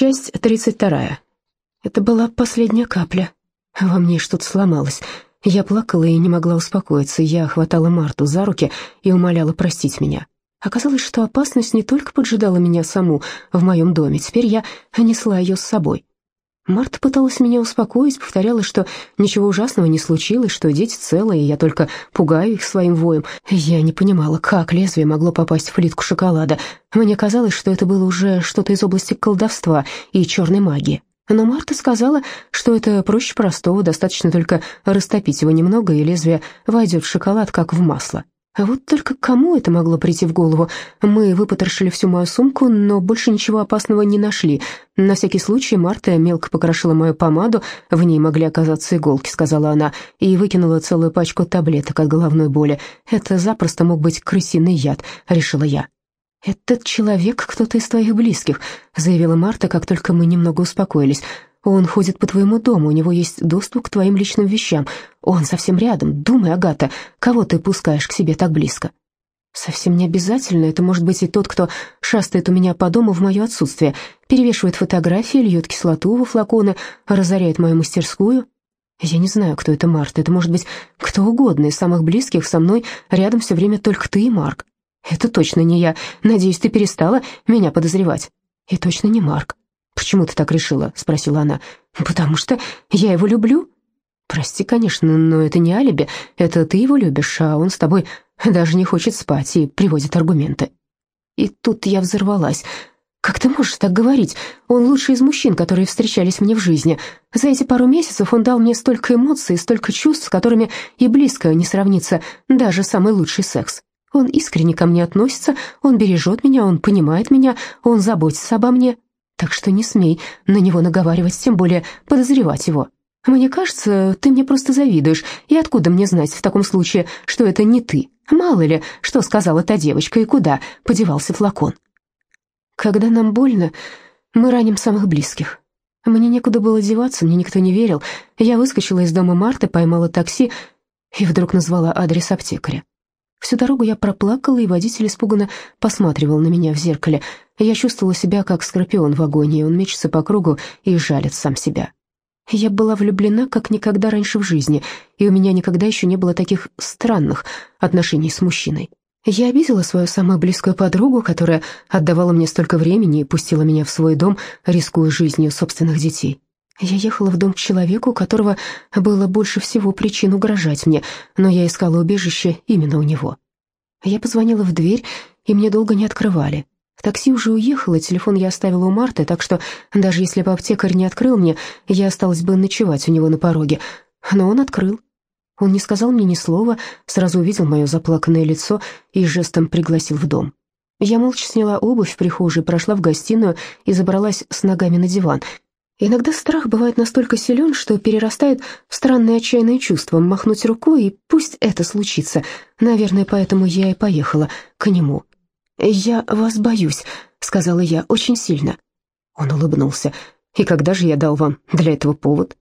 Часть 32. Это была последняя капля. Во мне что-то сломалось. Я плакала и не могла успокоиться. Я хватала Марту за руки и умоляла простить меня. Оказалось, что опасность не только поджидала меня саму в моем доме, теперь я несла ее с собой. Марта пыталась меня успокоить, повторяла, что ничего ужасного не случилось, что дети целы, и я только пугаю их своим воем. Я не понимала, как лезвие могло попасть в плитку шоколада. Мне казалось, что это было уже что-то из области колдовства и черной магии. Но Марта сказала, что это проще простого, достаточно только растопить его немного, и лезвие войдет в шоколад, как в масло. А вот только кому это могло прийти в голову? Мы выпотрошили всю мою сумку, но больше ничего опасного не нашли. На всякий случай Марта мелко покрошила мою помаду, в ней могли оказаться иголки, сказала она, и выкинула целую пачку таблеток от головной боли. Это запросто мог быть крысиный яд, решила я. «Этот человек кто-то из твоих близких», — заявила Марта, как только мы немного успокоились. Он ходит по твоему дому, у него есть доступ к твоим личным вещам. Он совсем рядом. Думай, Агата, кого ты пускаешь к себе так близко?» «Совсем не обязательно. Это может быть и тот, кто шастает у меня по дому в мое отсутствие, перевешивает фотографии, льет кислоту во флаконы, разоряет мою мастерскую. Я не знаю, кто это Марта. Это может быть кто угодно из самых близких со мной. Рядом все время только ты и Марк. Это точно не я. Надеюсь, ты перестала меня подозревать. И точно не Марк. «Почему ты так решила?» — спросила она. «Потому что я его люблю». «Прости, конечно, но это не алиби. Это ты его любишь, а он с тобой даже не хочет спать и приводит аргументы». И тут я взорвалась. «Как ты можешь так говорить? Он лучший из мужчин, которые встречались мне в жизни. За эти пару месяцев он дал мне столько эмоций, столько чувств, с которыми и близко не сравнится даже самый лучший секс. Он искренне ко мне относится, он бережет меня, он понимает меня, он заботится обо мне. Так что не смей на него наговаривать, тем более подозревать его. Мне кажется, ты мне просто завидуешь, и откуда мне знать в таком случае, что это не ты? Мало ли, что сказала та девочка и куда подевался флакон. Когда нам больно, мы раним самых близких. Мне некуда было деваться, мне никто не верил. Я выскочила из дома Марты, поймала такси и вдруг назвала адрес аптекаря. Всю дорогу я проплакала, и водитель испуганно посматривал на меня в зеркале. Я чувствовала себя как скорпион в агонии, он мечется по кругу и жалит сам себя. Я была влюблена как никогда раньше в жизни, и у меня никогда еще не было таких странных отношений с мужчиной. Я обидела свою самую близкую подругу, которая отдавала мне столько времени и пустила меня в свой дом, рискуя жизнью собственных детей. Я ехала в дом к человеку, у которого было больше всего причин угрожать мне, но я искала убежище именно у него. Я позвонила в дверь, и мне долго не открывали. Такси уже уехало, телефон я оставила у Марты, так что даже если бы аптекарь не открыл мне, я осталась бы ночевать у него на пороге. Но он открыл. Он не сказал мне ни слова, сразу увидел мое заплаканное лицо и жестом пригласил в дом. Я молча сняла обувь в прихожей, прошла в гостиную и забралась с ногами на диван — Иногда страх бывает настолько силен, что перерастает в странное отчаянное чувство махнуть рукой, и пусть это случится. Наверное, поэтому я и поехала к нему. «Я вас боюсь», — сказала я очень сильно. Он улыбнулся. «И когда же я дал вам для этого повод?»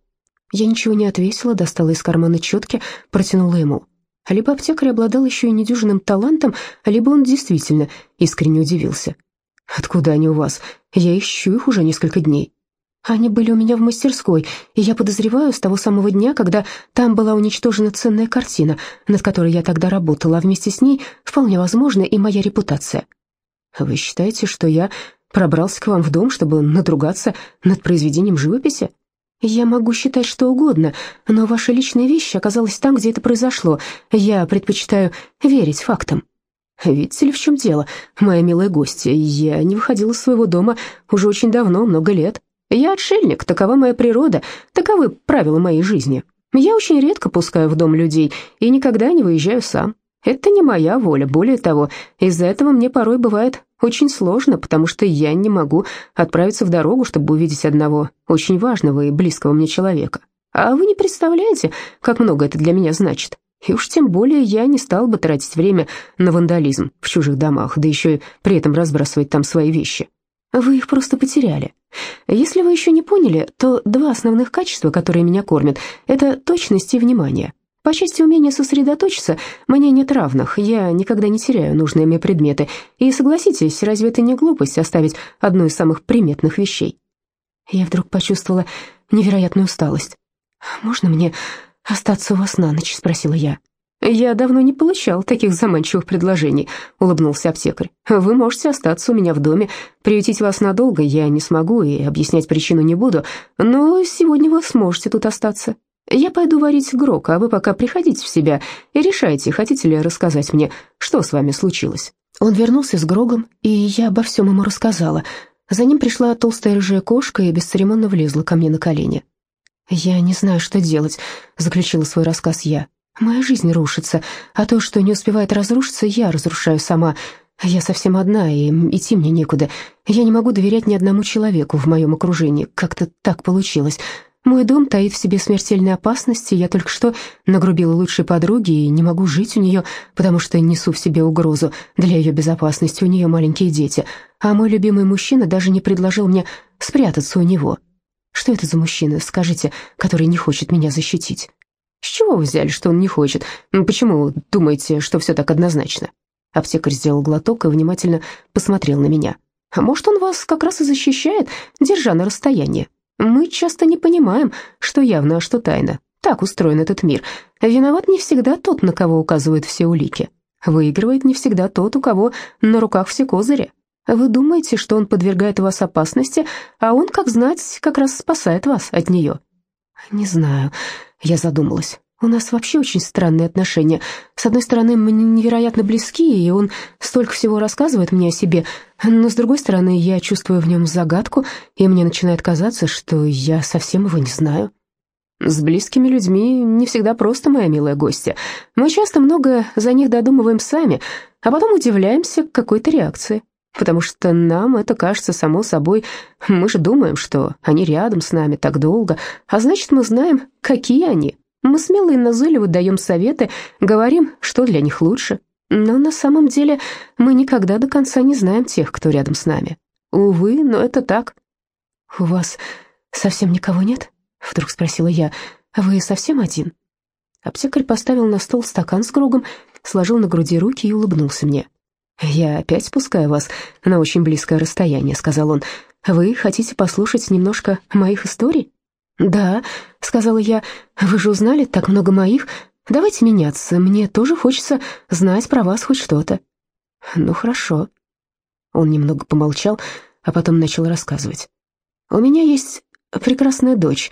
Я ничего не ответила, достала из кармана четки, протянула ему. Либо аптекарь обладал еще и недюжинным талантом, либо он действительно искренне удивился. «Откуда они у вас? Я ищу их уже несколько дней». Они были у меня в мастерской, и я подозреваю с того самого дня, когда там была уничтожена ценная картина, над которой я тогда работала, а вместе с ней вполне возможно и моя репутация. Вы считаете, что я пробрался к вам в дом, чтобы надругаться над произведением живописи? Я могу считать что угодно, но ваша личная вещь оказалась там, где это произошло. Я предпочитаю верить фактам. Видите ли, в чем дело, моя милая гостья, я не выходила из своего дома уже очень давно, много лет. Я отшельник, такова моя природа, таковы правила моей жизни. Я очень редко пускаю в дом людей и никогда не выезжаю сам. Это не моя воля, более того, из-за этого мне порой бывает очень сложно, потому что я не могу отправиться в дорогу, чтобы увидеть одного очень важного и близкого мне человека. А вы не представляете, как много это для меня значит. И уж тем более я не стал бы тратить время на вандализм в чужих домах, да еще и при этом разбрасывать там свои вещи. Вы их просто потеряли. Если вы еще не поняли, то два основных качества, которые меня кормят, это точность и внимание. По части умения сосредоточиться мне нет равных, я никогда не теряю нужные мне предметы. И согласитесь, разве это не глупость оставить одну из самых приметных вещей? Я вдруг почувствовала невероятную усталость. «Можно мне остаться у вас на ночь?» — спросила я. «Я давно не получал таких заманчивых предложений», — улыбнулся аптекарь. «Вы можете остаться у меня в доме. Приютить вас надолго я не смогу и объяснять причину не буду, но сегодня вы сможете тут остаться. Я пойду варить грок, а вы пока приходите в себя и решайте, хотите ли рассказать мне, что с вами случилось». Он вернулся с Грогом, и я обо всем ему рассказала. За ним пришла толстая рыжая кошка и бесцеремонно влезла ко мне на колени. «Я не знаю, что делать», — заключила свой рассказ я. «Моя жизнь рушится, а то, что не успевает разрушиться, я разрушаю сама. Я совсем одна, и идти мне некуда. Я не могу доверять ни одному человеку в моем окружении. Как-то так получилось. Мой дом таит в себе смертельные опасности, я только что нагрубила лучшей подруге и не могу жить у нее, потому что несу в себе угрозу для ее безопасности, у нее маленькие дети, а мой любимый мужчина даже не предложил мне спрятаться у него. Что это за мужчина, скажите, который не хочет меня защитить? С чего вы взяли, что он не хочет? Почему думаете, что все так однозначно? Аптекарь сделал глоток и внимательно посмотрел на меня. А может, он вас как раз и защищает, держа на расстоянии? Мы часто не понимаем, что явно, а что тайно. Так устроен этот мир. Виноват не всегда тот, на кого указывают все улики. Выигрывает не всегда тот, у кого на руках все козыри. Вы думаете, что он подвергает вас опасности, а он, как знать, как раз спасает вас от нее. Не знаю, я задумалась. У нас вообще очень странные отношения. С одной стороны, мы невероятно близки, и он столько всего рассказывает мне о себе, но с другой стороны, я чувствую в нем загадку, и мне начинает казаться, что я совсем его не знаю. С близкими людьми не всегда просто, моя милая гостья. Мы часто многое за них додумываем сами, а потом удивляемся какой-то реакции. Потому что нам это кажется само собой. Мы же думаем, что они рядом с нами так долго, а значит, мы знаем, какие они, мы смело и назойливо даем советы, говорим, что для них лучше. Но на самом деле мы никогда до конца не знаем тех, кто рядом с нами. Увы, но это так. «У вас совсем никого нет?» — вдруг спросила я. «Вы совсем один?» Аптекарь поставил на стол стакан с кругом, сложил на груди руки и улыбнулся мне. «Я опять спускаю вас на очень близкое расстояние», — сказал он. «Вы хотите послушать немножко моих историй?» «Да», — сказала я, — «вы же узнали так много моих. Давайте меняться, мне тоже хочется знать про вас хоть что-то». «Ну, хорошо». Он немного помолчал, а потом начал рассказывать. «У меня есть прекрасная дочь.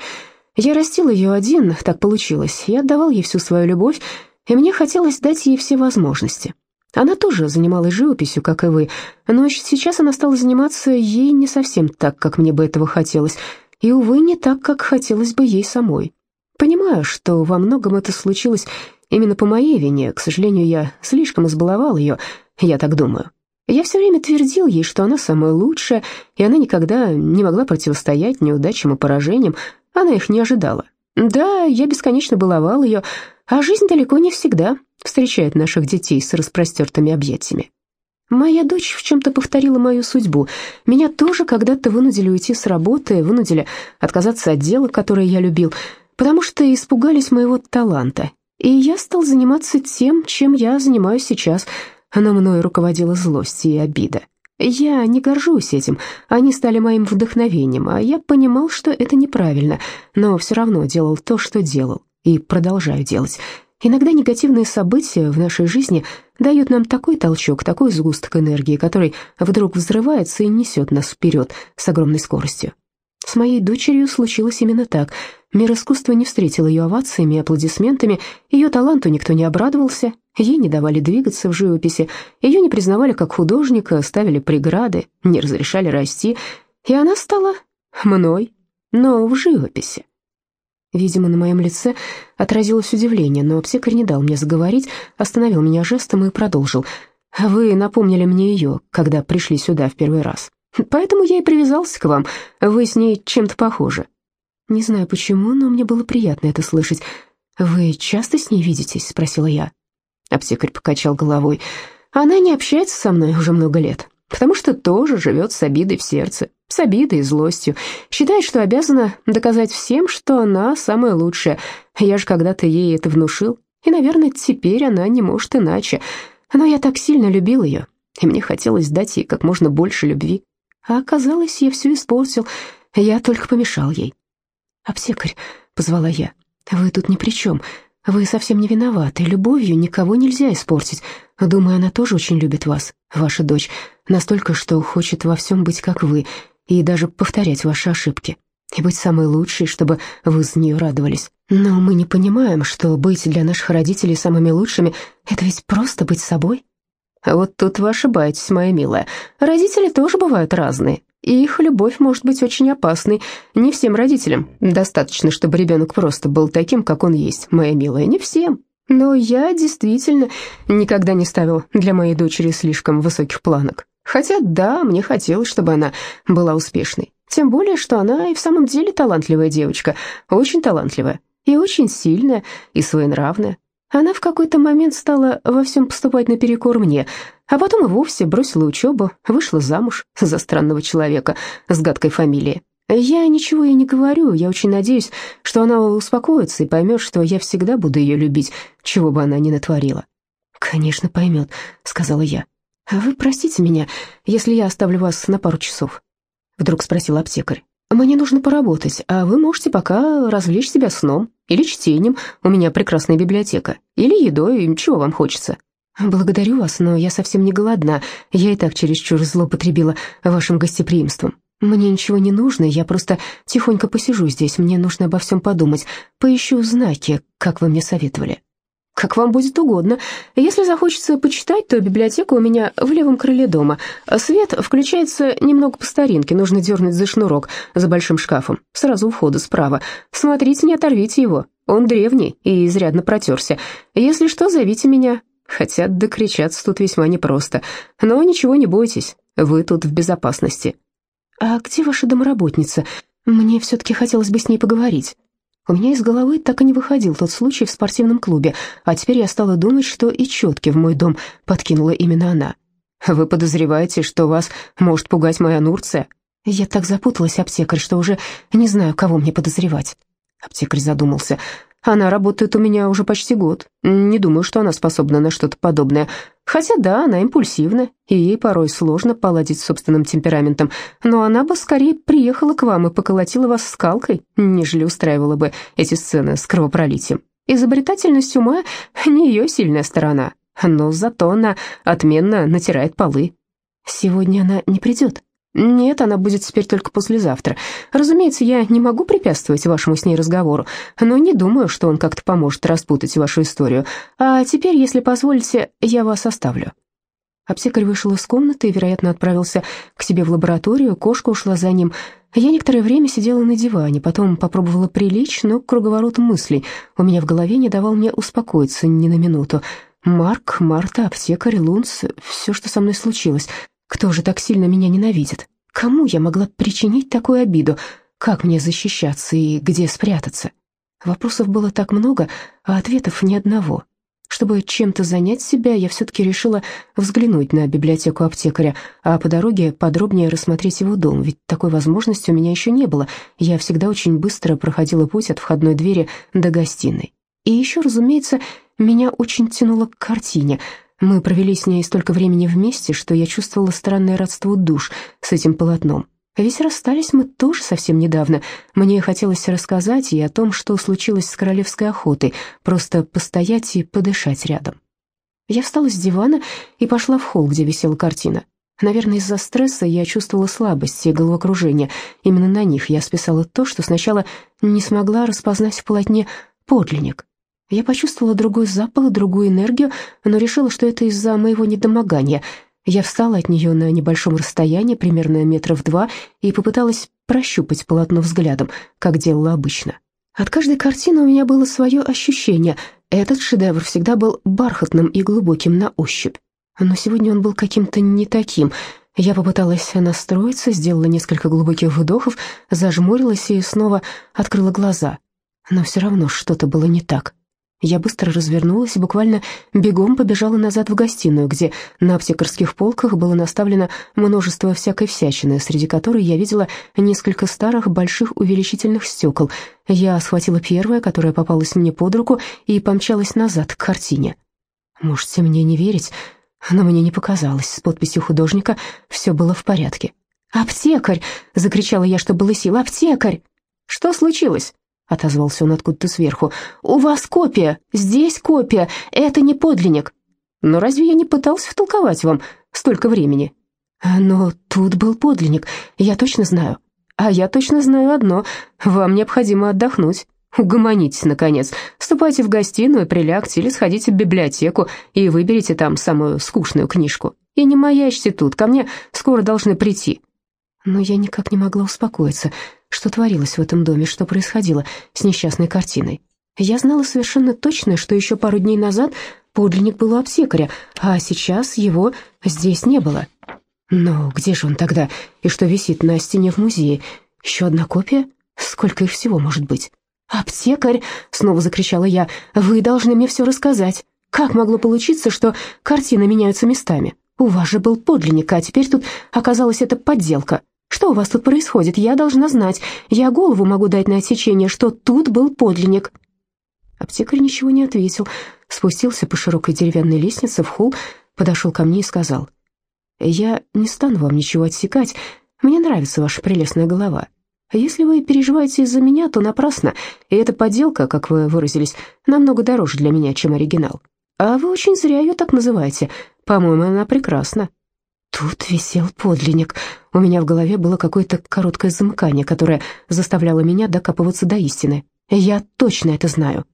Я растил ее один, так получилось. Я отдавал ей всю свою любовь, и мне хотелось дать ей все возможности. Она тоже занималась живописью, как и вы, но сейчас она стала заниматься ей не совсем так, как мне бы этого хотелось» и, увы, не так, как хотелось бы ей самой. Понимаю, что во многом это случилось именно по моей вине, к сожалению, я слишком избаловал ее, я так думаю. Я все время твердил ей, что она самая лучшая, и она никогда не могла противостоять неудачам и поражениям, она их не ожидала. Да, я бесконечно баловал ее, а жизнь далеко не всегда встречает наших детей с распростертыми объятиями. Моя дочь в чем-то повторила мою судьбу. Меня тоже когда-то вынудили уйти с работы, вынудили отказаться от дела, которое я любил, потому что испугались моего таланта. И я стал заниматься тем, чем я занимаюсь сейчас. Но мной руководила злость и обида. Я не горжусь этим, они стали моим вдохновением, а я понимал, что это неправильно, но все равно делал то, что делал, и продолжаю делать. Иногда негативные события в нашей жизни дают нам такой толчок, такой сгусток энергии, который вдруг взрывается и несет нас вперед с огромной скоростью. С моей дочерью случилось именно так. Мир искусства не встретил ее овациями и аплодисментами, ее таланту никто не обрадовался, ей не давали двигаться в живописи, ее не признавали как художника, ставили преграды, не разрешали расти, и она стала мной, но в живописи. Видимо, на моем лице отразилось удивление, но аптекарь не дал мне заговорить, остановил меня жестом и продолжил. «Вы напомнили мне ее, когда пришли сюда в первый раз. Поэтому я и привязался к вам. Вы с ней чем-то похожи». Не знаю почему, но мне было приятно это слышать. «Вы часто с ней видитесь?» — спросила я. Аптекарь покачал головой. «Она не общается со мной уже много лет, потому что тоже живет с обидой в сердце с обидой и злостью. Считает, что обязана доказать всем, что она самая лучшая. Я же когда-то ей это внушил, и, наверное, теперь она не может иначе. Но я так сильно любил ее, и мне хотелось дать ей как можно больше любви. А оказалось, я все испортил. Я только помешал ей. «Аптекарь», — позвала я, — «вы тут ни при чем. Вы совсем не виноваты. Любовью никого нельзя испортить. Думаю, она тоже очень любит вас, ваша дочь, настолько, что хочет во всем быть как вы и даже повторять ваши ошибки и быть самой лучшей, чтобы вы за нее радовались. Но мы не понимаем, что быть для наших родителей самыми лучшими — это ведь просто быть собой. А вот тут вы ошибаетесь, моя милая. Родители тоже бывают разные, и их любовь может быть очень опасной. Не всем родителям достаточно, чтобы ребенок просто был таким, как он есть, моя милая, не всем. Но я действительно никогда не ставил для моей дочери слишком высоких планок. Хотя да, мне хотелось, чтобы она была успешной. Тем более, что она и в самом деле талантливая девочка, очень талантливая, и очень сильная, и своенравная. Она в какой-то момент стала во всем поступать наперекор мне, а потом и вовсе бросила учебу, вышла замуж за странного человека с гадкой фамилией. Я ничего ей не говорю, я очень надеюсь, что она успокоится и поймет, что я всегда буду ее любить, чего бы она ни натворила. «Конечно, поймет», — сказала я. «А вы простите меня, если я оставлю вас на пару часов?» Вдруг спросил аптекарь. «Мне нужно поработать, а вы можете пока развлечь себя сном или чтением. У меня прекрасная библиотека. Или едой, чего вам хочется». «Благодарю вас, но я совсем не голодна. Я и так чересчур злоупотребила вашим гостеприимством. Мне ничего не нужно, я просто тихонько посижу здесь. Мне нужно обо всем подумать. Поищу знаки, как вы мне советовали». «Как вам будет угодно. Если захочется почитать, то библиотека у меня в левом крыле дома. Свет включается немного по старинке, нужно дернуть за шнурок за большим шкафом, сразу у входа справа. Смотрите, не оторвите его, он древний и изрядно протерся. Если что, зовите меня. Хотят докричаться тут весьма непросто, но ничего не бойтесь, вы тут в безопасности». «А где ваша домработница? Мне все-таки хотелось бы с ней поговорить». У меня из головы так и не выходил тот случай в спортивном клубе, а теперь я стала думать, что и четки в мой дом подкинула именно она. «Вы подозреваете, что вас может пугать моя Нурция?» Я так запуталась, аптекарь, что уже не знаю, кого мне подозревать. Аптекарь задумался. Она работает у меня уже почти год. Не думаю, что она способна на что-то подобное. Хотя да, она импульсивна, и ей порой сложно поладить с собственным темпераментом, но она бы скорее приехала к вам и поколотила вас скалкой, нежели устраивала бы эти сцены с кровопролитием. Изобретательность ума — не ее сильная сторона, но зато она отменно натирает полы. Сегодня она не придет. «Нет, она будет теперь только послезавтра. Разумеется, я не могу препятствовать вашему с ней разговору, но не думаю, что он как-то поможет распутать вашу историю. А теперь, если позволите, я вас оставлю». Аптекарь вышел из комнаты и, вероятно, отправился к себе в лабораторию, кошка ушла за ним. Я некоторое время сидела на диване, потом попробовала прилечь, но круговорот мыслей у меня в голове не давал мне успокоиться ни на минуту. Марк, Марта, аптекарь, Лунс, все, что со мной случилось — кто же так сильно меня ненавидит? Кому я могла причинить такую обиду? Как мне защищаться и где спрятаться? Вопросов было так много, а ответов ни одного. Чтобы чем-то занять себя, я все-таки решила взглянуть на библиотеку аптекаря, а по дороге подробнее рассмотреть его дом, ведь такой возможности у меня еще не было. Я всегда очень быстро проходила путь от входной двери до гостиной. И еще, разумеется, меня очень тянуло к картине — мы провели с ней столько времени вместе, что я чувствовала странное родство душ с этим полотном. А ведь расстались мы тоже совсем недавно. Мне хотелось рассказать ей о том, что случилось с королевской охотой, просто постоять и подышать рядом. Я встала с дивана и пошла в холл, где висела картина. Наверное, из-за стресса я чувствовала слабость и головокружение. Именно на них я списала то, что сначала не смогла распознать в полотне подлинник. Я почувствовала другой запах, другую энергию, но решила, что это из-за моего недомогания. Я встала от нее на небольшом расстоянии, примерно метров два, и попыталась прощупать полотно взглядом, как делала обычно. От каждой картины у меня было свое ощущение. Этот шедевр всегда был бархатным и глубоким на ощупь. Но сегодня он был каким-то не таким. Я попыталась настроиться, сделала несколько глубоких вдохов, зажмурилась и снова открыла глаза. Но все равно что-то было не так. Я быстро развернулась и буквально бегом побежала назад в гостиную, где на аптекарских полках было наставлено множество всякой всячины, среди которой я видела несколько старых больших увеличительных стекол. Я схватила первое, которое попалось мне под руку, и помчалась назад к картине. Можете мне не верить, но мне не показалось, с подписью художника все было в порядке. «Аптекарь!» — закричала я, что было сил. «Аптекарь!» «Что случилось?» — отозвался он откуда-то сверху. «У вас копия! Здесь копия! Это не подлинник!» «Но разве я не пытался втолковать вам столько времени?» «Но тут был подлинник, я точно знаю. А я точно знаю одно. Вам необходимо отдохнуть. Угомонитесь, наконец. Ступайте в гостиную, прилягте или сходите в библиотеку и выберите там самую скучную книжку. И не маячьте тут, ко мне скоро должны прийти». Но я никак не могла успокоиться. Что творилось в этом доме, что происходило с несчастной картиной? Я знала совершенно точно, что еще пару дней назад подлинник был у аптекаря, а сейчас его здесь не было. Но где же он тогда? И что висит на стене в музее? Еще одна копия? Сколько их всего может быть? «Аптекарь!» — снова закричала я. «Вы должны мне все рассказать. Как могло получиться, что картины меняются местами? У вас же был подлинник, а теперь тут оказалась эта подделка. Что у вас тут происходит? Я должна знать. Я голову могу дать на отсечение, что тут был подлинник». Аптекарь ничего не ответил, спустился по широкой деревянной лестнице в холл, подошел ко мне и сказал, «Я не стану вам ничего отсекать, мне нравится ваша прелестная голова. Если вы переживаете из-за меня, то напрасно, и эта подделка, как вы выразились, намного дороже для меня, чем оригинал. А вы очень зря ее так называете, по-моему, она прекрасна». Тут висел подлинник. У меня в голове было какое-то короткое замыкание, которое заставляло меня докапываться до истины. Я точно это знаю.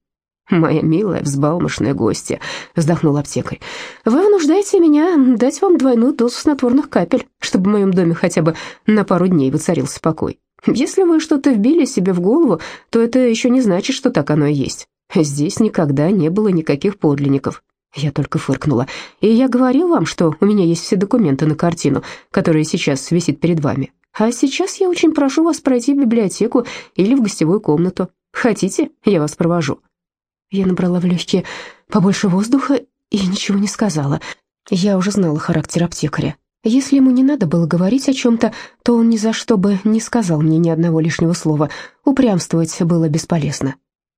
«Моя милая взбалмошная гостья», — вздохнул аптекарь, — «вы вынуждаете меня дать вам двойную дозу снотворных капель, чтобы в моем доме хотя бы на пару дней воцарился покой. Если вы что-то вбили себе в голову, то это еще не значит, что так оно и есть. Здесь никогда не было никаких подлинников». Я только фыркнула. «И я говорил вам, что у меня есть все документы на картину, которая сейчас висит перед вами. А сейчас я очень прошу вас пройти в библиотеку или в гостевую комнату. Хотите, я вас провожу?» Я набрала в легкие побольше воздуха и ничего не сказала. Я уже знала характер аптекаря. Если ему не надо было говорить о чем-то, то он ни за что бы не сказал мне ни одного лишнего слова. Упрямствовать было бесполезно.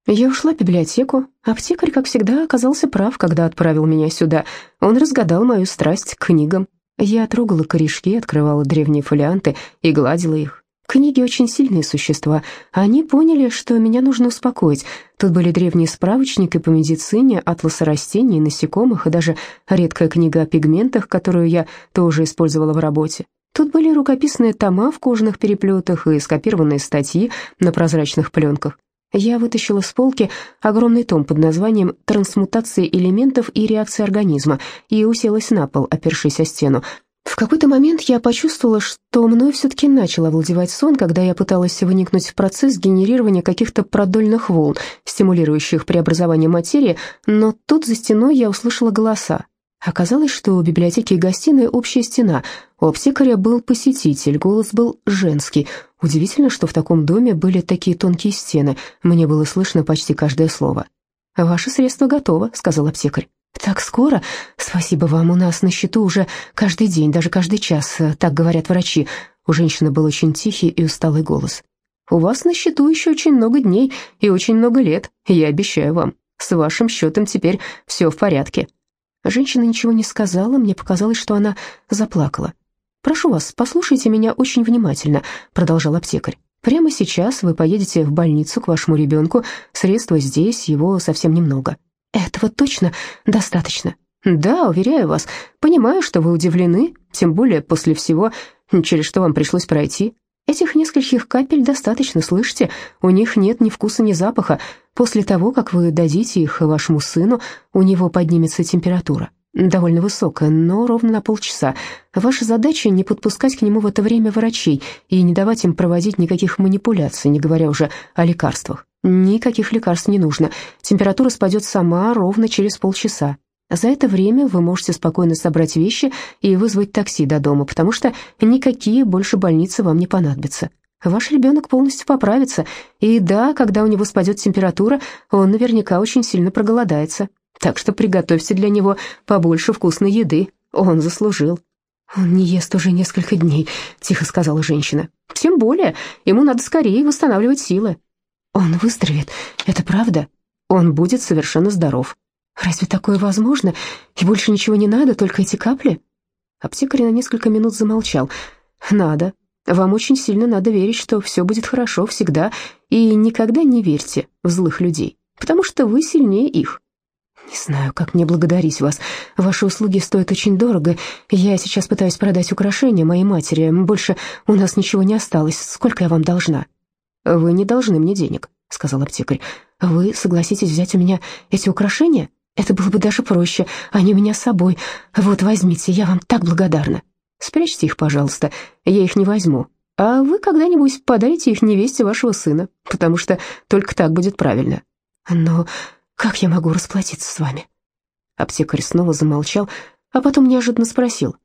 Я ушла в библиотеку. Аптекарь, как всегда, оказался прав, когда отправил меня сюда. Он разгадал мою страсть к книгам. Я трогала корешки, открывала древние фолианты и гладила их. Книги очень сильные существа. Они поняли, что меня нужно успокоить. Тут были древние справочники по медицине, атласы растений насекомых, и даже редкая книга о пигментах, которую я тоже использовала в работе. Тут были рукописные тома в кожаных переплетах и скопированные статьи на прозрачных пленках. Я вытащила с полки огромный том под названием «Трансмутация элементов и реакции организма» и уселась на пол, опершись о стену. В какой-то момент я почувствовала, что мной все-таки начал овладевать сон, когда я пыталась выникнуть в процесс генерирования каких-то продольных волн, стимулирующих преобразование материи, но тут за стеной я услышала голоса. Оказалось, что у библиотеки и гостиной общая стена. У аптекаря был посетитель, голос был женский. Удивительно, что в таком доме были такие тонкие стены. Мне было слышно почти каждое слово. «Ваше средство готово», — сказал аптекарь. «Так скоро? Спасибо вам, у нас на счету уже каждый день, даже каждый час, э, так говорят врачи». У женщины был очень тихий и усталый голос. «У вас на счету еще очень много дней и очень много лет, я обещаю вам. С вашим счетом теперь все в порядке». Женщина ничего не сказала, мне показалось, что она заплакала. «Прошу вас, послушайте меня очень внимательно», — продолжал аптекарь. «Прямо сейчас вы поедете в больницу к вашему ребенку, средства здесь, его совсем немного. Этого точно достаточно. Да, уверяю вас, понимаю, что вы удивлены, тем более после всего, через что вам пришлось пройти. Этих нескольких капель достаточно, слышите? У них нет ни вкуса, ни запаха. После того, как вы дадите их вашему сыну, у него поднимется температура. Довольно высокая, но ровно на полчаса. Ваша задача не подпускать к нему в это время врачей и не давать им проводить никаких манипуляций, не говоря уже о лекарствах. Никаких лекарств не нужно. Температура спадет сама ровно через полчаса. За это время вы можете спокойно собрать вещи и вызвать такси до дома, потому что никакие больше больницы вам не понадобятся. Ваш ребенок полностью поправится, и да, когда у него спадет температура, он наверняка очень сильно проголодается. Так что приготовьте для него побольше вкусной еды, он заслужил». «Он не ест уже несколько дней», — тихо сказала женщина. «Тем более, ему надо скорее восстанавливать силы. Он выздоровеет, это правда? Он будет совершенно здоров. Разве такое возможно? И больше ничего не надо, только эти капли? Аптекарь на несколько минут замолчал. Надо, Вам очень сильно надо верить, что все будет хорошо всегда, и никогда не верьте в злых людей, потому что вы сильнее их. Не знаю, как мне благодарить вас. Ваши услуги стоят очень дорого. Я сейчас пытаюсь продать украшения моей матери. Больше у нас ничего не осталось. Сколько я вам должна? Вы не должны мне денег, сказал аптекарь. Вы согласитесь взять у меня эти украшения? Это было бы даже проще. Они у меня с собой. Вот возьмите, я вам так благодарна. Спрячьте их, пожалуйста. Я их не возьму. А вы когда-нибудь подарите их невесте вашего сына, потому что только так будет правильно. Но как я могу расплатиться с вами?» Аптекарь снова замолчал, а потом неожиданно спросил.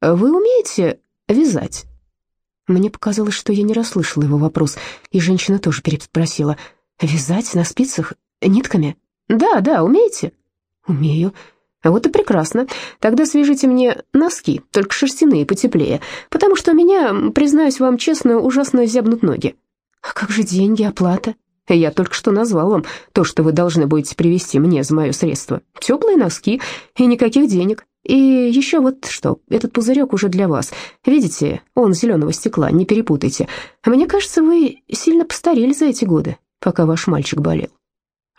«Вы умеете вязать?» Мне показалось, что я не расслышала его вопрос, и женщина тоже переспросила. «Вязать на спицах? Нитками?» «Да, да, умеете?» «Умею». «Вот и прекрасно. Тогда свяжите мне носки, только шерстяные, потеплее, потому что меня, признаюсь вам честно, ужасно зябнут ноги». «А как же деньги, оплата?» Я только что назвал вам то, что вы должны будете привезти мне за мое средство. Теплые носки и никаких денег. И еще вот что, этот пузырек уже для вас. Видите, он зеленого стекла, не перепутайте. Мне кажется, вы сильно постарели за эти годы, пока ваш мальчик болел».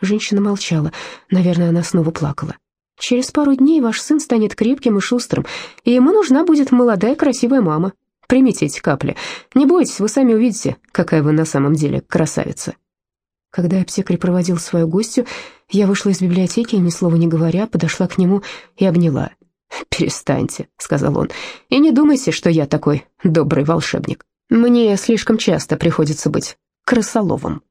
Женщина молчала. Наверное, она снова плакала. «Через пару дней ваш сын станет крепким и шустрым, и ему нужна будет молодая красивая мама. Примите эти капли. Не бойтесь, вы сами увидите, какая вы на самом деле красавица». Когда аптекарь проводил свою гостью, я вышла из библиотеки ни слова не говоря, подошла к нему и обняла. «Перестаньте», — сказал он, — «и не думайте, что я такой добрый волшебник. Мне слишком часто приходится быть крысоловым».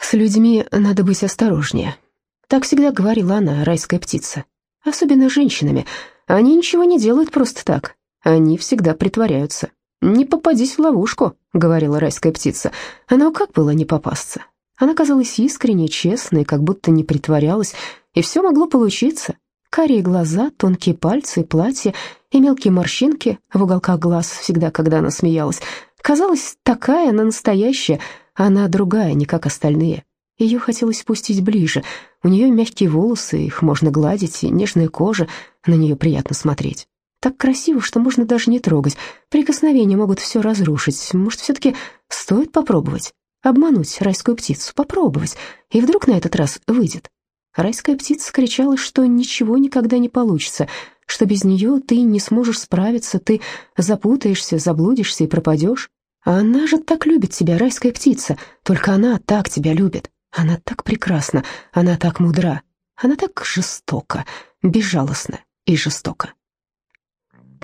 «С людьми надо быть осторожнее», — так всегда говорила она, райская птица. «Особенно женщинами. Они ничего не делают просто так. Они всегда притворяются. «Не попадись в ловушку», — говорила райская птица. Но как было не попасться? Она казалась искренней, честной, как будто не притворялась, и все могло получиться. Карие глаза, тонкие пальцы, платье и мелкие морщинки в уголках глаз всегда, когда она смеялась. Казалось, такая она настоящая, а она другая, не как остальные. Ее хотелось пустить ближе. У нее мягкие волосы, их можно гладить, и нежная кожа, на нее приятно смотреть. Так красиво, что можно даже не трогать. Прикосновения могут все разрушить. Может, все-таки стоит попробовать? Обмануть райскую птицу, попробовать. И вдруг на этот раз выйдет. Райская птица кричала, что ничего никогда не получится, что без нее ты не сможешь справиться, ты запутаешься, заблудишься и пропадешь. А она же так любит тебя, райская птица, только она так тебя любит. Она так прекрасна, она так мудра, она так жестока, безжалостна и жестока.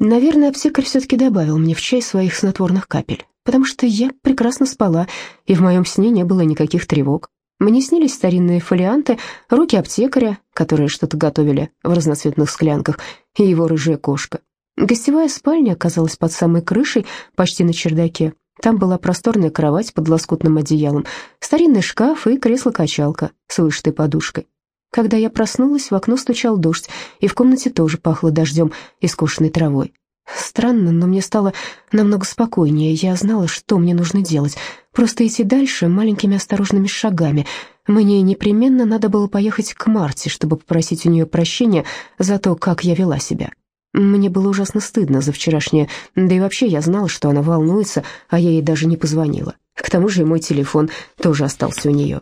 Наверное, аптекарь все-таки добавил мне в чай своих снотворных капель, потому что я прекрасно спала, и в моем сне не было никаких тревог. Мне снились старинные фолианты, руки аптекаря, которые что-то готовили в разноцветных склянках, и его рыжая кошка. Гостевая спальня оказалась под самой крышей, почти на чердаке. Там была просторная кровать под лоскутным одеялом, старинный шкаф и кресло-качалка с вышитой подушкой. Когда я проснулась, в окно стучал дождь, и в комнате тоже пахло дождем и скошенной травой. Странно, но мне стало намного спокойнее. Я знала, что мне нужно делать. Просто идти дальше маленькими осторожными шагами. Мне непременно надо было поехать к Марте, чтобы попросить у нее прощения за то, как я вела себя. Мне было ужасно стыдно за вчерашнее, да и вообще я знала, что она волнуется, а я ей даже не позвонила. К тому же и мой телефон тоже остался у нее.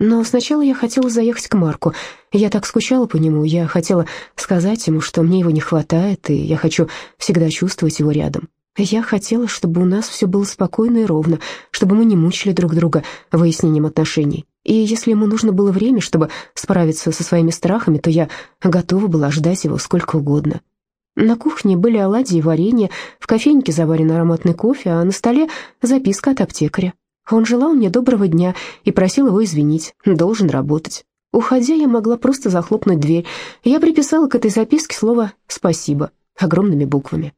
Но сначала я хотела заехать к Марку. Я так скучала по нему, я хотела сказать ему, что мне его не хватает, и я хочу всегда чувствовать его рядом. Я хотела, чтобы у нас все было спокойно и ровно, чтобы мы не мучили друг друга выяснением отношений. И если ему нужно было время, чтобы справиться со своими страхами, то я готова была ждать его сколько угодно. На кухне были оладьи и варенье, в кофейнике заварен ароматный кофе, а на столе записка от аптекаря. Он желал мне доброго дня и просил его извинить, должен работать. Уходя, я могла просто захлопнуть дверь. Я приписала к этой записке слово «спасибо» огромными буквами.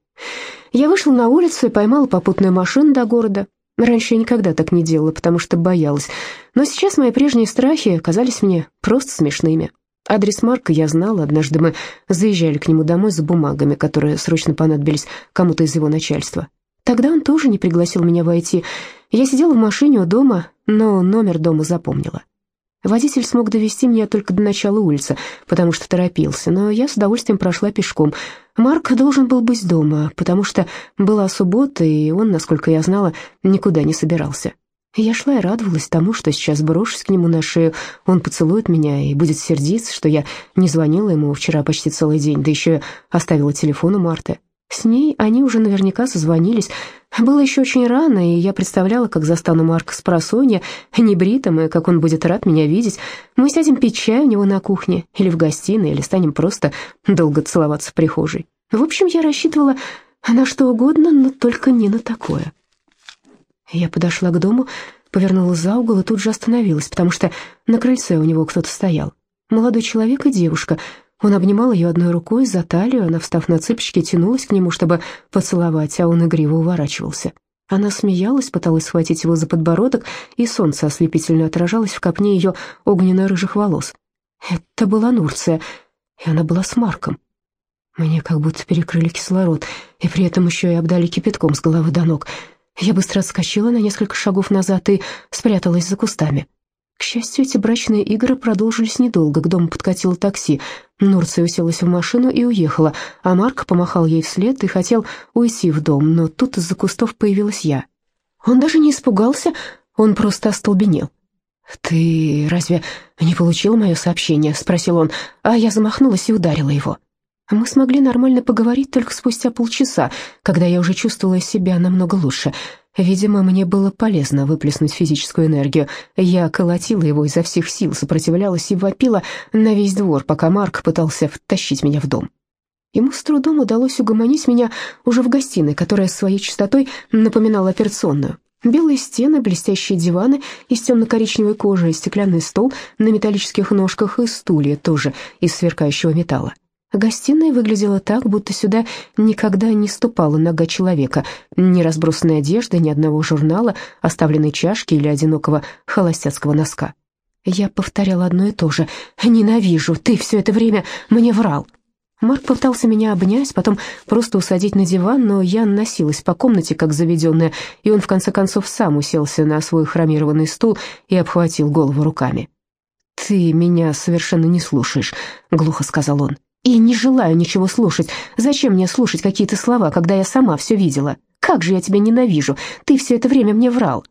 Я вышла на улицу и поймала попутную машину до города. Раньше я никогда так не делала, потому что боялась. Но сейчас мои прежние страхи казались мне просто смешными. Адрес Марка я знала, однажды мы заезжали к нему домой за бумагами, которые срочно понадобились кому-то из его начальства. Тогда он тоже не пригласил меня войти. Я сидела в машине у дома, но номер дома запомнила. Водитель смог довести меня только до начала улицы, потому что торопился, но я с удовольствием прошла пешком. Марк должен был быть дома, потому что была суббота, и он, насколько я знала, никуда не собирался. Я шла и радовалась тому, что сейчас брошусь к нему на шею, он поцелует меня и будет сердиться, что я не звонила ему вчера почти целый день, да еще оставила телефон у Марты. С ней они уже наверняка созвонились. Было еще очень рано, и я представляла, как застану Марка с просонья, небритым, и как он будет рад меня видеть. Мы сядем пить чай у него на кухне, или в гостиной, или станем просто долго целоваться в прихожей. В общем, я рассчитывала на что угодно, но только не на такое. Я подошла к дому, повернула за угол и тут же остановилась, потому что на крыльце у него кто-то стоял. Молодой человек и девушка. Он обнимал ее одной рукой за талию, она, встав на цыпочки, тянулась к нему, чтобы поцеловать, а он игриво уворачивался. Она смеялась, пыталась схватить его за подбородок, и солнце ослепительно отражалось в копне ее огненно-рыжих волос. Это была Нурция, и она была с Марком. Мне как будто перекрыли кислород, и при этом еще и обдали кипятком с головы до ног — я быстро отскочила на несколько шагов назад и спряталась за кустами. К счастью, эти брачные игры продолжились недолго. К дому подкатило такси. Нурция уселась в машину и уехала, а Марк помахал ей вслед и хотел уйти в дом, но тут из-за кустов появилась я. Он даже не испугался, он просто остолбенел. «Ты разве не получил мое сообщение?» — спросил он, а я замахнулась и ударила его. Мы смогли нормально поговорить только спустя полчаса, когда я уже чувствовала себя намного лучше. Видимо, мне было полезно выплеснуть физическую энергию. Я колотила его изо всех сил, сопротивлялась и вопила на весь двор, пока Марк пытался втащить меня в дом. Ему с трудом удалось угомонить меня уже в гостиной, которая своей чистотой напоминала операционную. Белые стены, блестящие диваны из темно-коричневой кожи, стеклянный стол на металлических ножках и стулья тоже из сверкающего металла. Гостиная выглядела так, будто сюда никогда не ступала нога человека. Ни разбросанной одежды, ни одного журнала, оставленной чашки или одинокого холостяцкого носка. Я повторяла одно и то же. «Ненавижу, ты все это время мне врал». Марк пытался меня обнять, потом просто усадить на диван, но я носилась по комнате, как заведенная, и он в конце концов сам уселся на свой хромированный стул и обхватил голову руками. «Ты меня совершенно не слушаешь», — глухо сказал он. И не желаю ничего слушать. Зачем мне слушать какие-то слова, когда я сама все видела? Как же я тебя ненавижу. Ты все это время мне врал.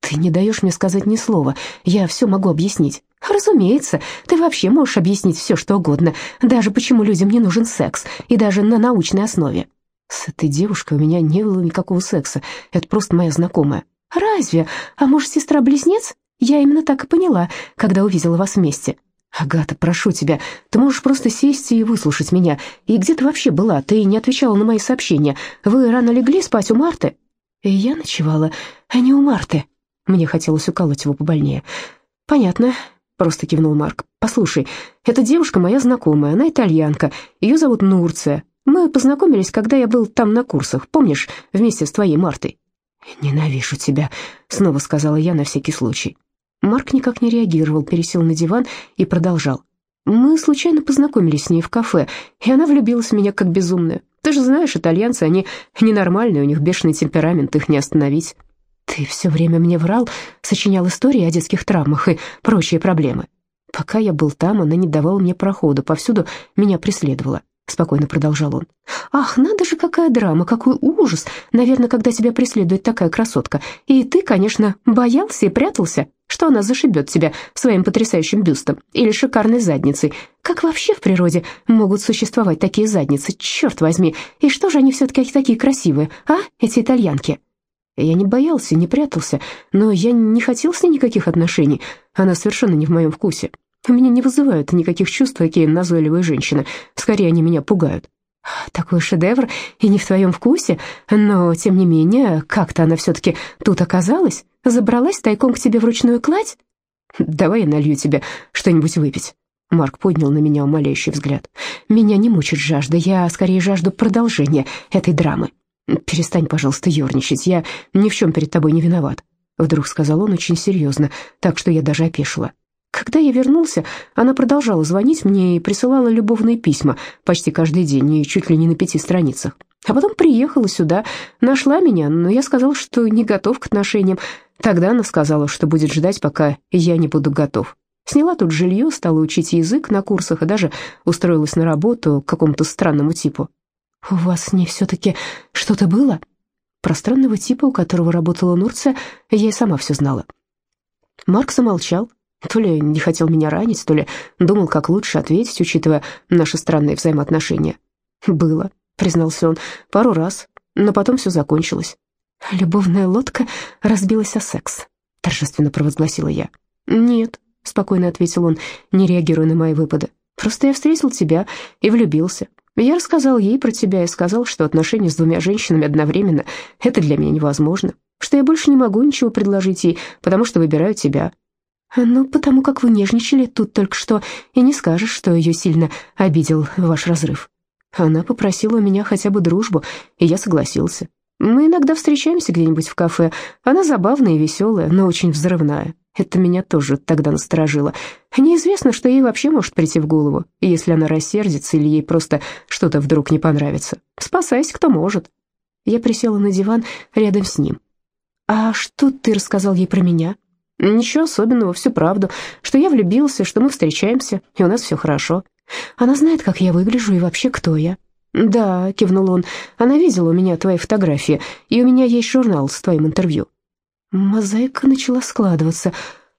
Ты не даешь мне сказать ни слова. Я все могу объяснить. Разумеется, ты вообще можешь объяснить все, что угодно. Даже почему людям не нужен секс. И даже на научной основе. С этой девушкой у меня не было никакого секса. Это просто моя знакомая. Разве? А может, сестра-близнец? Я именно так и поняла, когда увидела вас вместе. «Агата, прошу тебя, ты можешь просто сесть и выслушать меня. И где ты вообще была? Ты не отвечала на мои сообщения. Вы рано легли спать у Марты?» и «Я ночевала, а не у Марты». Мне хотелось уколоть его побольнее. «Понятно», — просто кивнул Марк. «Послушай, эта девушка моя знакомая, она итальянка, ее зовут Нурция. Мы познакомились, когда я был там на курсах, помнишь, вместе с твоей Мартой?» «Ненавижу тебя», — снова сказала я на всякий случай. Марк никак не реагировал, пересел на диван и продолжал. «Мы случайно познакомились с ней в кафе, и она влюбилась в меня как безумная. Ты же знаешь, итальянцы, они ненормальные, у них бешеный темперамент, их не остановить». «Ты все время мне врал, сочинял истории о детских травмах и прочие проблемы. Пока я был там, она не давала мне прохода, повсюду меня преследовала. — спокойно продолжал он. «Ах, надо же, какая драма, какой ужас! Наверное, когда тебя преследует такая красотка. И ты, конечно, боялся и прятался, что она зашибет тебя своим потрясающим бюстом или шикарной задницей. Как вообще в природе могут существовать такие задницы, черт возьми? И что же они все-таки такие красивые, а, эти итальянки?» Я не боялся, не прятался, но я не хотел с ней никаких отношений. Она совершенно не в моем вкусе. Меня не вызывают никаких чувств такие назойливые женщины. Скорее, они меня пугают. Такой шедевр и не в твоем вкусе, но, тем не менее, как-то она все-таки тут оказалась, забралась тайком к тебе в ручную кладь. Давай я налью тебе что-нибудь выпить. Марк поднял на меня умоляющий взгляд. «Меня не мучит жажда, я скорее жажду продолжения этой драмы. Перестань, пожалуйста, ерничать, я ни в чем перед тобой не виноват», — вдруг сказал он очень серьезно, так что я даже опешила. Когда я вернулся, она продолжала звонить мне и присылала любовные письма почти каждый день и чуть ли не на пяти страницах. А потом приехала сюда, нашла меня, но я сказал, что не готов к отношениям. Тогда она сказала, что будет ждать, пока я не буду готов. Сняла тут жилье, стала учить язык на курсах и даже устроилась на работу к какому-то странному типу. у вас с ней все-таки что-то было?» Про странного типа, у которого работала Нурция, я и сама все знала. Марк замолчал, то ли не хотел меня ранить, то ли думал, как лучше ответить, учитывая наши странные взаимоотношения. «Было», — признался он, — «пару раз, но потом все закончилось». «Любовная лодка разбилась о секс», — торжественно провозгласила я. «Нет», — спокойно ответил он, не реагируя на мои выпады. «Просто я встретил тебя и влюбился. Я рассказал ей про тебя и сказал, что отношения с двумя женщинами одновременно — это для меня невозможно, что я больше не могу ничего предложить ей, потому что выбираю тебя. Ну, потому как вы нежничали тут только что, и не скажешь, что ее сильно обидел ваш разрыв. Она попросила у меня хотя бы дружбу, и я согласился. Мы иногда встречаемся где-нибудь в кафе. Она забавная и веселая, но очень взрывная. Это меня тоже тогда насторожило. Неизвестно, что ей вообще может прийти в голову, если она рассердится или ей просто что-то вдруг не понравится. Спасайся, кто может. Я присела на диван рядом с ним. «А что ты рассказал ей про меня?» «Ничего особенного, всю правду, что я влюбился, что мы встречаемся, и у нас все хорошо. Она знает, как я выгляжу и вообще кто я». «Да», — кивнул он, — «она видела у меня твои фотографии, и у меня есть журнал с твоим интервью». Мозаика начала складываться.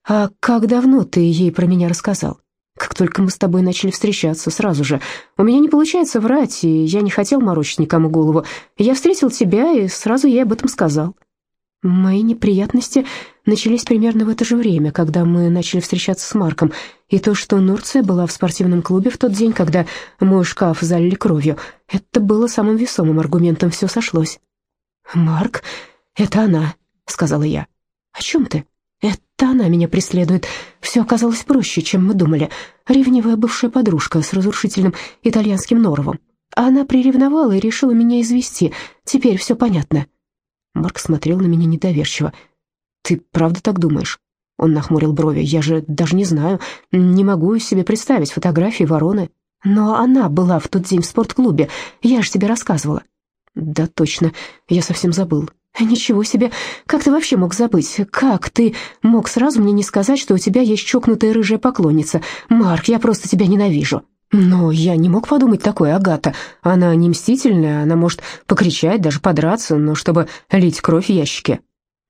«А как давно ты ей про меня рассказал?» «Как только мы с тобой начали встречаться, сразу же. У меня не получается врать, и я не хотел морочить никому голову. Я встретил тебя, и сразу ей об этом сказал». Мои неприятности начались примерно в это же время, когда мы начали встречаться с Марком, и то, что Нурция была в спортивном клубе в тот день, когда мой шкаф залили кровью, это было самым весомым аргументом, все сошлось. «Марк, это она», — сказала я. «О чем ты?» «Это она меня преследует. Все оказалось проще, чем мы думали. Ревнивая бывшая подружка с разрушительным итальянским норовом. Она приревновала и решила меня извести. Теперь все понятно». Марк смотрел на меня недоверчиво. «Ты правда так думаешь?» Он нахмурил брови. «Я же даже не знаю, не могу себе представить фотографии вороны. Но она была в тот день в спортклубе, я же тебе рассказывала». «Да точно, я совсем забыл. «Ничего себе! Как ты вообще мог забыть? Как ты мог сразу мне не сказать, что у тебя есть чокнутая рыжая поклонница? Марк, я просто тебя ненавижу!» «Но я не мог подумать такое, Агата. Она не мстительная, она может покричать, даже подраться, но чтобы лить кровь в ящике».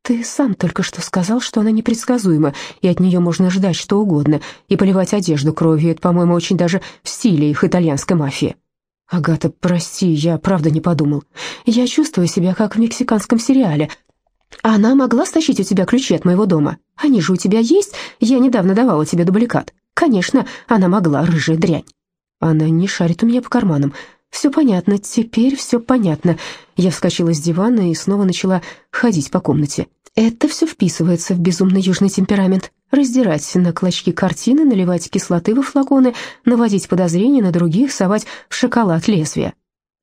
«Ты сам только что сказал, что она непредсказуема, и от нее можно ждать что угодно, и поливать одежду кровью, это, по-моему, очень даже в стиле их итальянской мафии». «Агата, прости, я правда не подумал. Я чувствую себя как в мексиканском сериале. Она могла стащить у тебя ключи от моего дома? Они же у тебя есть? Я недавно давала тебе дубликат. Конечно, она могла, рыжая дрянь. Она не шарит у меня по карманам. Все понятно, теперь все понятно». Я вскочила с дивана и снова начала ходить по комнате. Это все вписывается в безумный южный темперамент. Раздирать на клочки картины, наливать кислоты во флаконы, наводить подозрения на других, совать в шоколад лезвие.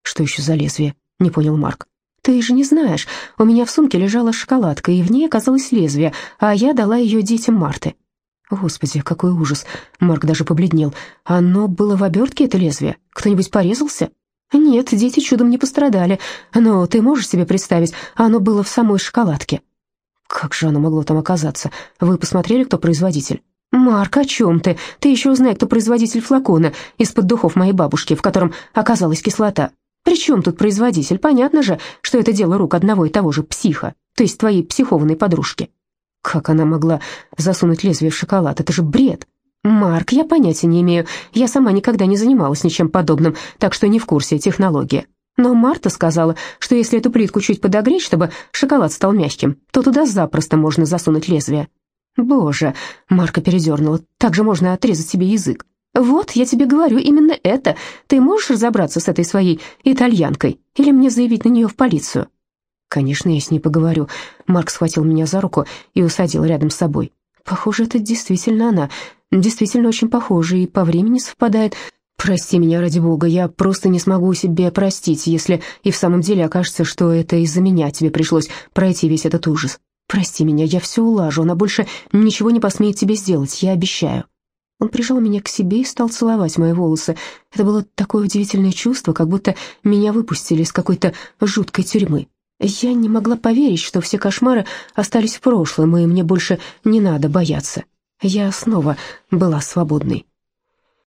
«Что еще за лезвие?» — не понял Марк. «Ты же не знаешь, у меня в сумке лежала шоколадка, и в ней оказалось лезвие, а я дала ее детям Марты». «Господи, какой ужас!» Марк даже побледнел. «Оно было в обертке, это лезвие? Кто-нибудь порезался?» «Нет, дети чудом не пострадали, но ты можешь себе представить, оно было в самой шоколадке». Как же оно могло там оказаться? Вы посмотрели, кто производитель? «Марк, о чем ты? Ты еще узнай, кто производитель флакона из-под духов моей бабушки, в котором оказалась кислота. При чем тут производитель? Понятно же, что это дело рук одного и того же психа, то есть твоей психованной подружки». Как она могла засунуть лезвие в шоколад? Это же бред. «Марк, я понятия не имею. Я сама никогда не занималась ничем подобным, так что не в курсе технологии. Но Марта сказала, что если эту плитку чуть подогреть, чтобы шоколад стал мягким, то туда запросто можно засунуть лезвие. Боже, Марка передернула, так же можно отрезать себе язык. Вот, я тебе говорю, именно это. Ты можешь разобраться с этой своей итальянкой? Или мне заявить на нее в полицию? Конечно, я с ней поговорю. Марк схватил меня за руку и усадил рядом с собой. Похоже, это действительно она. Действительно очень похоже и по времени совпадает. «Прости меня, ради бога, я просто не смогу себе простить, если и в самом деле окажется, что это из-за меня тебе пришлось пройти весь этот ужас. Прости меня, я все улажу, она больше ничего не посмеет тебе сделать, я обещаю». Он прижал меня к себе и стал целовать мои волосы. Это было такое удивительное чувство, как будто меня выпустили из какой-то жуткой тюрьмы. Я не могла поверить, что все кошмары остались в прошлом, и мне больше не надо бояться. Я снова была свободной.